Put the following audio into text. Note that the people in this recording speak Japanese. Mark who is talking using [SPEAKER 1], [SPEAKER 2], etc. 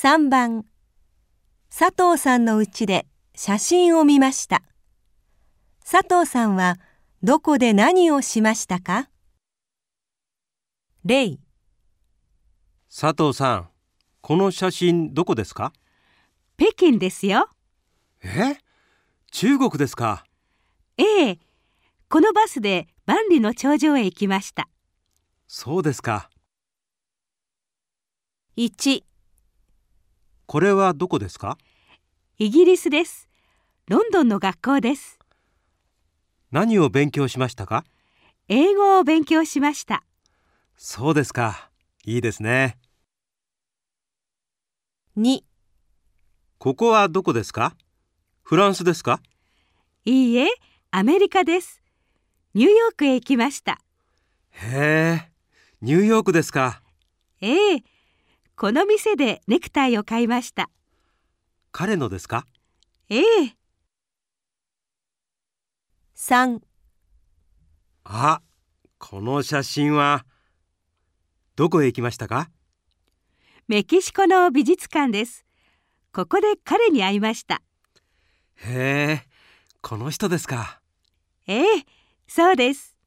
[SPEAKER 1] 3番佐藤さんの家で写真を見ました。佐藤さんはどこで何をしましたか？例
[SPEAKER 2] 佐藤さん、この写真どこですか？
[SPEAKER 3] 北京ですよ。
[SPEAKER 2] え？中国ですか？
[SPEAKER 3] ええ、このバスで万里の長城へ行きました。
[SPEAKER 2] そうですか。
[SPEAKER 1] 1
[SPEAKER 2] これはどこですか？
[SPEAKER 3] イギリスです。ロンドンの学校です。
[SPEAKER 2] 何を勉強しましたか？
[SPEAKER 3] 英語を勉強しました。
[SPEAKER 2] そうですか。いいですね。
[SPEAKER 1] 2
[SPEAKER 2] ここはどこですか？フランスですか？
[SPEAKER 3] いいえ、アメリカです。ニューヨークへ行きました。
[SPEAKER 2] へえ、ニューヨークですか。
[SPEAKER 3] ええ、この店でネクタイを買いました。
[SPEAKER 2] 彼のですか？
[SPEAKER 3] ええ、
[SPEAKER 1] 3
[SPEAKER 2] あ、この写真はどこへ行きましたか？
[SPEAKER 3] メキシコの美術館です。ここで彼に会いました。
[SPEAKER 2] へえ、この人ですか。
[SPEAKER 3] ええ、そうです。